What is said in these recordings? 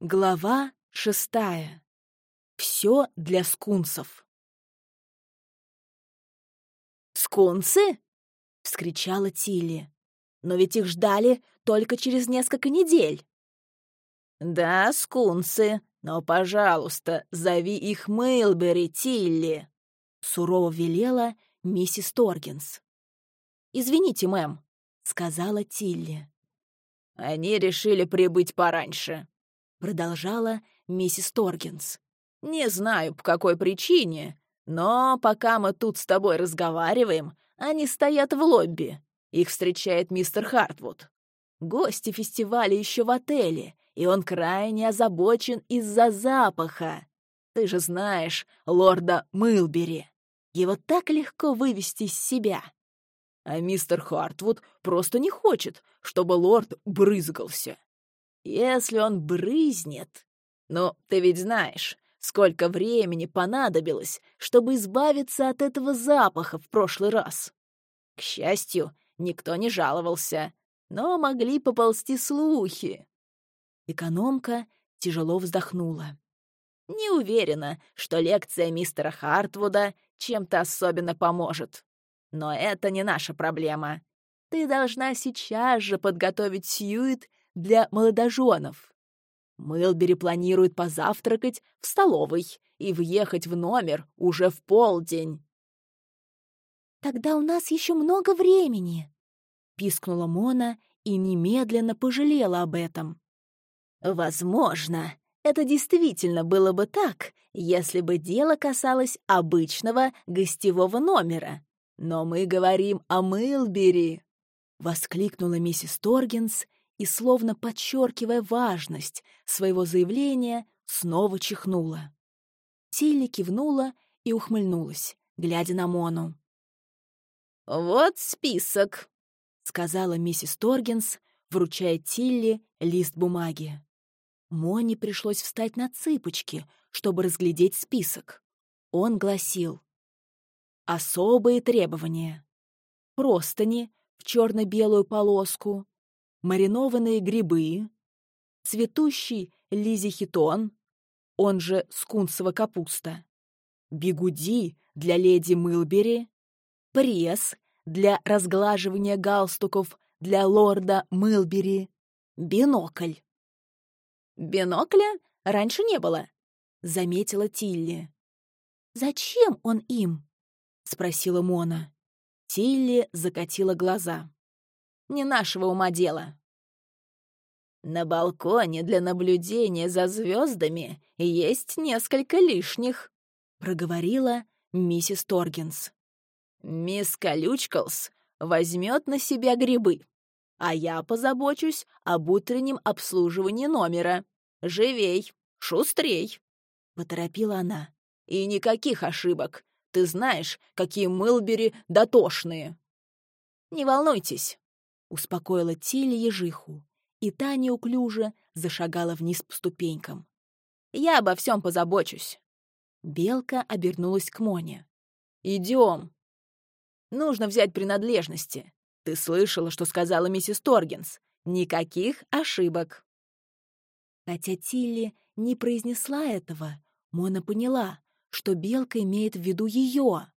Глава шестая. Все для скунсов. «Скунсы?» — вскричала Тилли. «Но ведь их ждали только через несколько недель». «Да, скунсы, но, пожалуйста, зови их Мейлбери, Тилли», — сурово велела миссис Торгинс. «Извините, мэм», — сказала Тилли. «Они решили прибыть пораньше», — продолжала миссис Торгинс. «Не знаю, по какой причине, но пока мы тут с тобой разговариваем, они стоят в лобби. Их встречает мистер Хартвуд. Гости фестиваля еще в отеле, и он крайне озабочен из-за запаха. Ты же знаешь лорда Мылбери. Его так легко вывести из себя. А мистер Хартвуд просто не хочет, чтобы лорд брызгался. Если он брызнет... Ну, ты ведь знаешь, сколько времени понадобилось, чтобы избавиться от этого запаха в прошлый раз. К счастью, никто не жаловался, но могли поползти слухи. Экономка тяжело вздохнула. Не уверена, что лекция мистера Хартвуда чем-то особенно поможет. Но это не наша проблема. Ты должна сейчас же подготовить Сьюит для молодоженов. Мылбери планирует позавтракать в столовой и въехать в номер уже в полдень. «Тогда у нас еще много времени», — пискнула Мона и немедленно пожалела об этом. «Возможно, это действительно было бы так, если бы дело касалось обычного гостевого номера. Но мы говорим о Мылбери!» — воскликнула миссис Торгинс и, словно подчеркивая важность своего заявления, снова чихнула. Тилли кивнула и ухмыльнулась, глядя на Мону. «Вот список», — сказала миссис Торгинс, вручая Тилли лист бумаги. Моне пришлось встать на цыпочки, чтобы разглядеть список. Он гласил Особые требования. Простыни в черно-белую полоску, маринованные грибы, цветущий лизихитон, он же скунсова капуста, бигуди для леди Мылбери, пресс для разглаживания галстуков для лорда Мылбери, бинокль. «Бинокля раньше не было», — заметила Тилли. «Зачем он им?» — спросила Мона. Тилли закатила глаза. «Не нашего ума дело». «На балконе для наблюдения за звездами есть несколько лишних», — проговорила миссис Торгинс. «Мисс Колючкалс возьмет на себя грибы, а я позабочусь об утреннем обслуживании номера. Живей, шустрей!» — поторопила она. «И никаких ошибок. Ты знаешь, какие Мылбери дотошные!» «Не волнуйтесь», — успокоила Тилли ежиху, и та неуклюже зашагала вниз по ступенькам. «Я обо всем позабочусь». Белка обернулась к Моне. «Идем. Нужно взять принадлежности. Ты слышала, что сказала миссис Торгенс? Никаких ошибок». Хотя Тилли не произнесла этого, Мона поняла, что белка имеет в виду ее.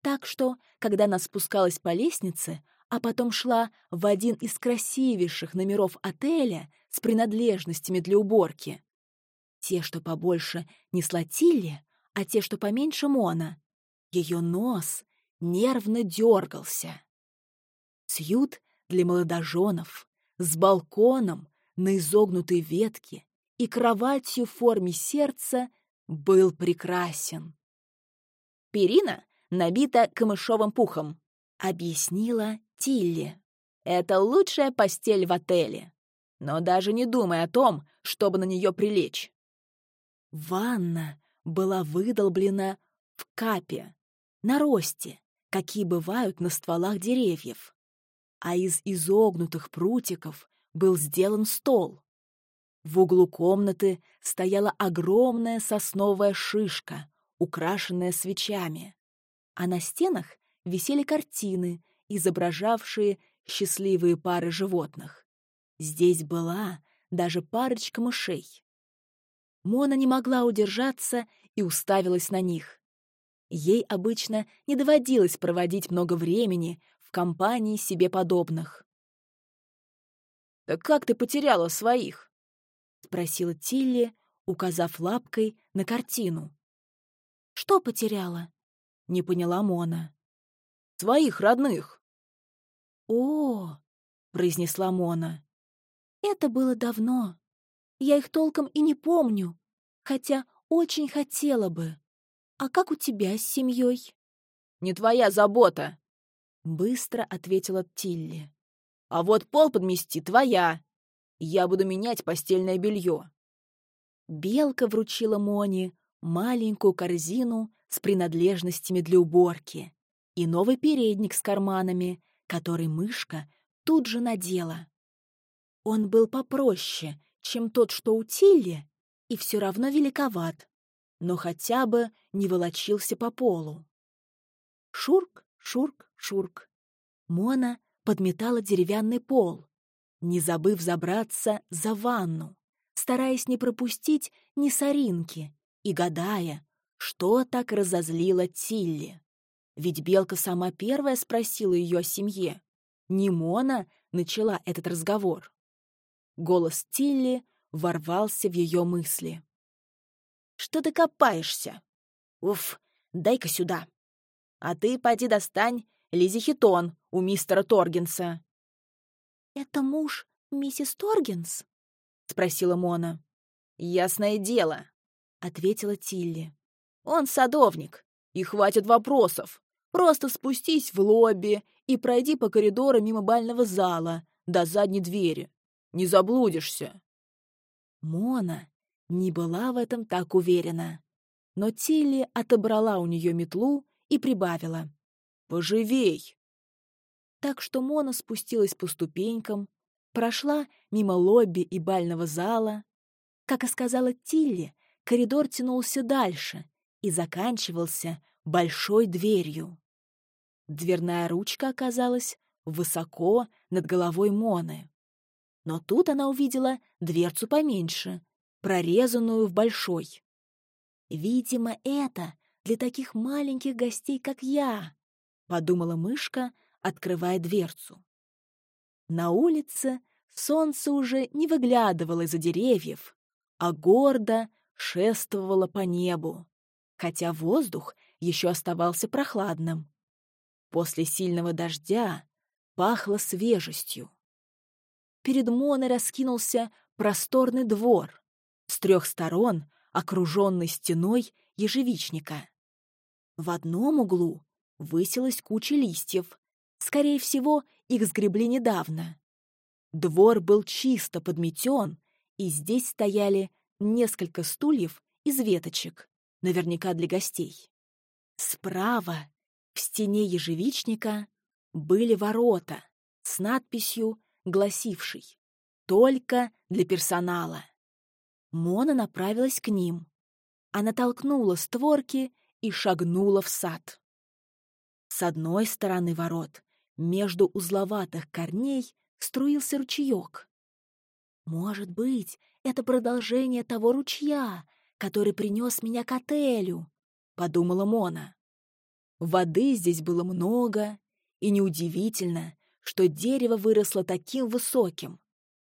Так что, когда она спускалась по лестнице, а потом шла в один из красивейших номеров отеля с принадлежностями для уборки, те, что побольше, несла Тилли, а те, что поменьше Мона, ее нос нервно дергался. Сьют для молодоженов, с балконом на изогнутой ветке и кроватью в форме сердца был прекрасен. Перина набита камышовым пухом, объяснила Тилли. Это лучшая постель в отеле. Но даже не думай о том, чтобы на нее прилечь. Ванна была выдолблена в капе, на росте, какие бывают на стволах деревьев. А из изогнутых прутиков был сделан стол. В углу комнаты стояла огромная сосновая шишка, украшенная свечами, а на стенах висели картины, изображавшие счастливые пары животных. Здесь была даже парочка мышей. Мона не могла удержаться и уставилась на них. Ей обычно не доводилось проводить много времени в компании себе подобных. «Так как ты потеряла своих?» — спросила Тилли, указав лапкой на картину. «Что потеряла?» — не поняла Мона. «Своих родных». «О!» — произнесла Мона. «Это было давно. Я их толком и не помню, хотя очень хотела бы. А как у тебя с семьей?» «Не твоя забота», — быстро ответила Тилли. А вот пол подмести твоя. Я буду менять постельное белье. Белка вручила Моне маленькую корзину с принадлежностями для уборки и новый передник с карманами, который мышка тут же надела. Он был попроще, чем тот, что у Тилли, и все равно великоват, но хотя бы не волочился по полу. Шурк, шурк, шурк. Мона подметала деревянный пол, не забыв забраться за ванну, стараясь не пропустить ни соринки и гадая, что так разозлило Тилли. Ведь Белка сама первая спросила ее о семье. Не Мона начала этот разговор. Голос Тилли ворвался в ее мысли. «Что ты копаешься? Уф, дай-ка сюда. А ты пойди достань Лизи Хитон у мистера Торгенса». «Это муж миссис Торгенс?» — спросила Мона. «Ясное дело», — ответила Тилли. «Он садовник, и хватит вопросов. Просто спустись в лобби и пройди по коридору мимо бального зала до задней двери. Не заблудишься». Мона не была в этом так уверена. Но Тилли отобрала у нее метлу и прибавила. Поживей!» Так что Мона спустилась по ступенькам, прошла мимо лобби и бального зала. Как и сказала Тилли, коридор тянулся дальше и заканчивался большой дверью. Дверная ручка оказалась высоко над головой Моны. Но тут она увидела дверцу поменьше, прорезанную в большой. «Видимо, это для таких маленьких гостей, как я», подумала мышка, открывая дверцу. На улице солнце уже не выглядывало из-за деревьев, а гордо шествовало по небу, хотя воздух еще оставался прохладным. После сильного дождя пахло свежестью. Перед Моной раскинулся просторный двор, с трех сторон окруженный стеной ежевичника. В одном углу высилась куча листьев. Скорее всего, их сгребли недавно. Двор был чисто подметен, и здесь стояли несколько стульев из веточек, наверняка для гостей. Справа, в стене ежевичника, были ворота с надписью, гласившей «Только для персонала». Мона направилась к ним. Она толкнула створки и шагнула в сад. С одной стороны ворот, между узловатых корней, струился ручеек. «Может быть, это продолжение того ручья, который принес меня к отелю», — подумала Мона. Воды здесь было много, и неудивительно, что дерево выросло таким высоким.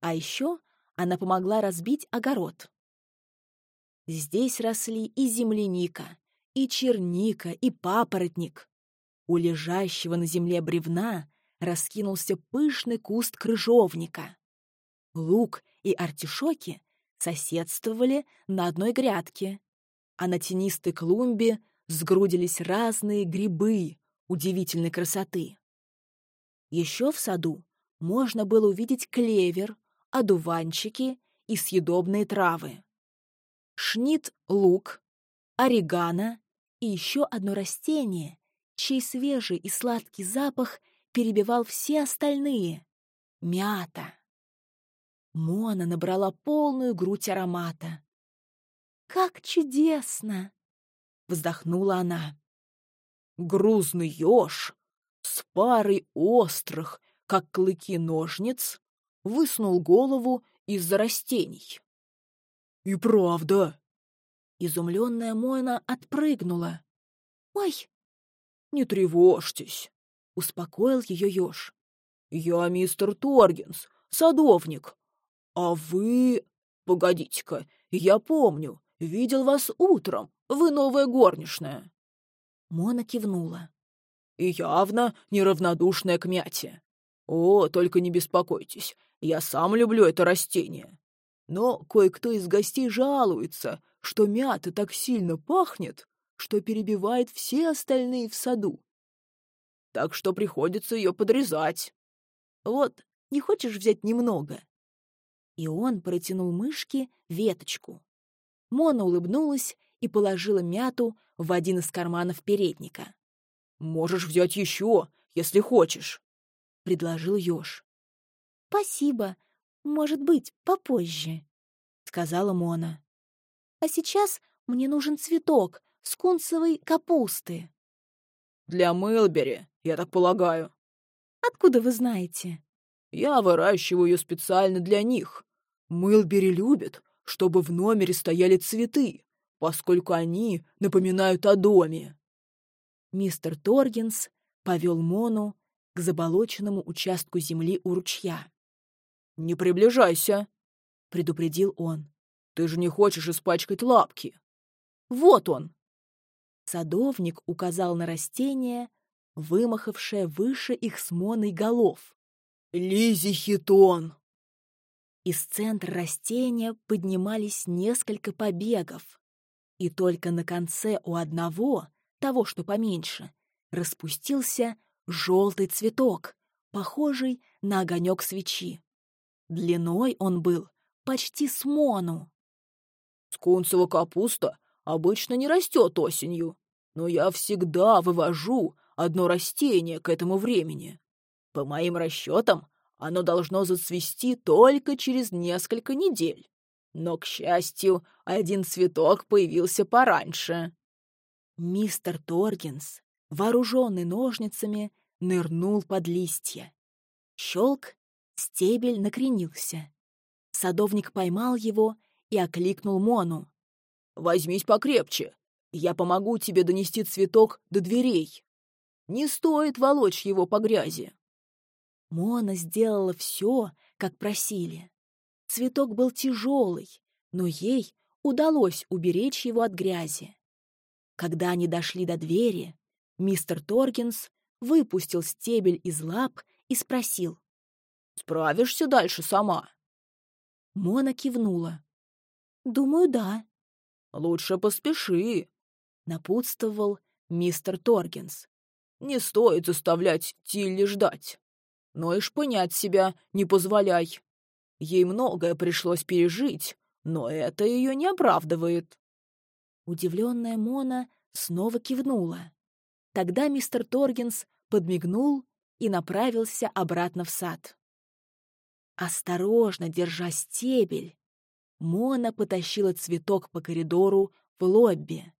А еще она помогла разбить огород. Здесь росли и земляника, и черника, и папоротник. У лежащего на земле бревна раскинулся пышный куст крыжовника. Лук и артишоки соседствовали на одной грядке, а на тенистой клумбе сгрудились разные грибы удивительной красоты. Еще в саду можно было увидеть клевер, одуванчики и съедобные травы. Шнит лук, орегано и еще одно растение, чей свежий и сладкий запах перебивал все остальные — мята. Мона набрала полную грудь аромата. «Как чудесно!» — вздохнула она. Грузный еж с парой острых, как клыки ножниц, высунул голову из-за растений. «И правда!» Изумленная Мона отпрыгнула. «Ой!» «Не тревожьтесь!» — успокоил ее еж. «Я мистер Торгенс, садовник. А вы... Погодите-ка, я помню, видел вас утром, вы новая горничная». Мона кивнула. «И явно неравнодушная к мяте. О, только не беспокойтесь, я сам люблю это растение. Но кое-кто из гостей жалуется, что мята так сильно пахнет, что перебивает все остальные в саду. Так что приходится ее подрезать. Вот, не хочешь взять немного?» И он протянул мышке веточку. Мона улыбнулась и положила мяту в один из карманов передника. «Можешь взять еще, если хочешь», — предложил еж. «Спасибо. Может быть, попозже», — сказала Мона. «А сейчас мне нужен цветок с кунцевой капусты». «Для Мэлбери, я так полагаю». «Откуда вы знаете?» «Я выращиваю ее специально для них. Мэлбери любят, чтобы в номере стояли цветы, поскольку они напоминают о доме». Мистер Торгенс повел Мону к заболоченному участку земли у ручья. «Не приближайся», — предупредил он. «Ты же не хочешь испачкать лапки. Вот он!» Садовник указал на растение, вымахавшее выше их с Моной голов. «Лизихитон!» Из центра растения поднимались несколько побегов, и только на конце у одного, того, что поменьше, распустился желтый цветок, похожий на огонек свечи. Длиной он был почти с мону. Скунцева капуста обычно не растет осенью, но я всегда вывожу одно растение к этому времени. По моим расчетам, оно должно зацвести только через несколько недель. Но, к счастью, один цветок появился пораньше. Мистер Торгенс, вооруженный ножницами, нырнул под листья. Щелк, стебель накренился. Садовник поймал его и окликнул Мону. «Возьмись покрепче. Я помогу тебе донести цветок до дверей. Не стоит волочь его по грязи». Мона сделала все, как просили. Цветок был тяжелый, но ей удалось уберечь его от грязи. Когда они дошли до двери, мистер Торкинс выпустил стебель из лап и спросил. «Справишься дальше сама?» Мона кивнула. «Думаю, да». «Лучше поспеши», — напутствовал мистер Торгенс. «Не стоит заставлять Тилли ждать. Но и шпынять себя не позволяй. Ей многое пришлось пережить, но это ее не оправдывает». Удивленная Мона снова кивнула. Тогда мистер Торгенс подмигнул и направился обратно в сад. Осторожно держа стебель, Мона потащила цветок по коридору в лобби.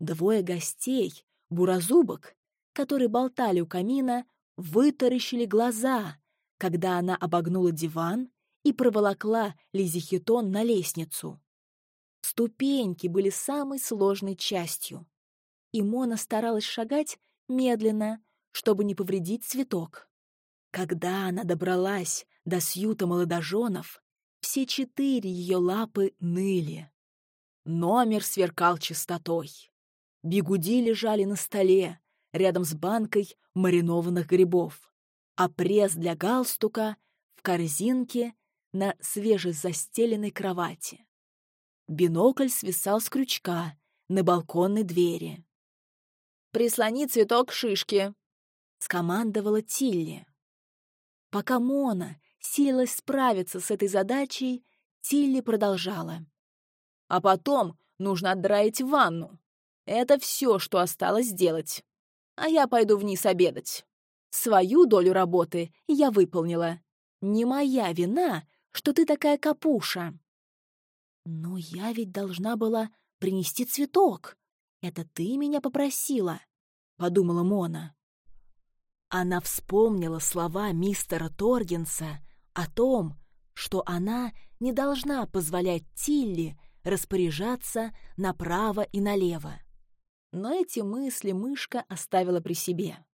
Двое гостей, буразубок, которые болтали у камина, вытаращили глаза, когда она обогнула диван и проволокла Лизихитон на лестницу. Ступеньки были самой сложной частью, и Мона старалась шагать медленно, чтобы не повредить цветок. Когда она добралась до сьюта молодоженов, все четыре ее лапы ныли. Номер сверкал чистотой. Бигуди лежали на столе, рядом с банкой маринованных грибов, а пресс для галстука в корзинке на свежезастеленной кровати. Бинокль свисал с крючка на балконной двери. «Прислони цветок к шишке», — скомандовала Тилли. Пока Мона силилась справиться с этой задачей, Тилли продолжала. «А потом нужно отдраить ванну. Это все, что осталось сделать. А я пойду вниз обедать. Свою долю работы я выполнила. Не моя вина, что ты такая капуша. Но я ведь должна была принести цветок. Это ты меня попросила, — подумала Мона. Она вспомнила слова мистера Торгенса о том, что она не должна позволять Тилли распоряжаться направо и налево. Но эти мысли мышка оставила при себе.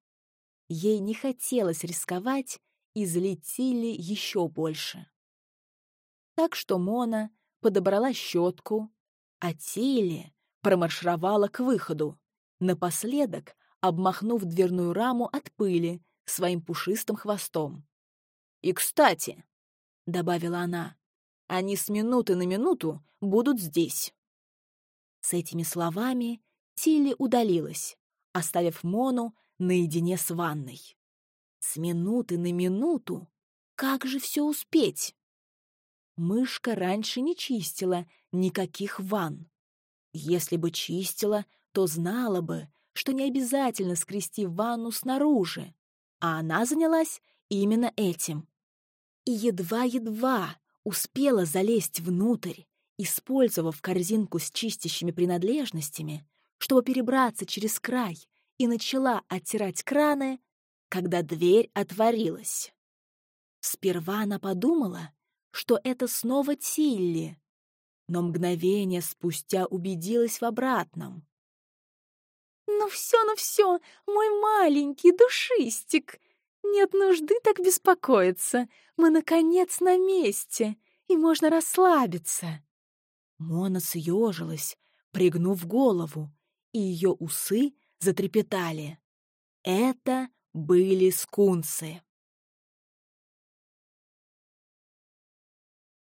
Ей не хотелось рисковать и злить Тилли еще больше. Так что Мона подобрала щетку, а Тилли промаршировала к выходу, напоследок обмахнув дверную раму от пыли своим пушистым хвостом. «И, кстати», — добавила она, — «они с минуты на минуту будут здесь». С этими словами Тилли удалилась, оставив Мону наедине с ванной. С минуты на минуту? Как же все успеть? Мышка раньше не чистила никаких ванн. Если бы чистила, то знала бы, что не обязательно скрести ванну снаружи, а она занялась именно этим. И едва-едва успела залезть внутрь, использовав корзинку с чистящими принадлежностями, чтобы перебраться через край, и начала оттирать краны, когда дверь отворилась. Сперва она подумала, что это снова Тилли, но мгновение спустя убедилась в обратном. «Ну все, ну все, мой маленький душистик! Нет нужды так беспокоиться. Мы, наконец, на месте, и можно расслабиться». Мона съежилась, пригнув голову, и ее усы затрепетали. Это были скунсы.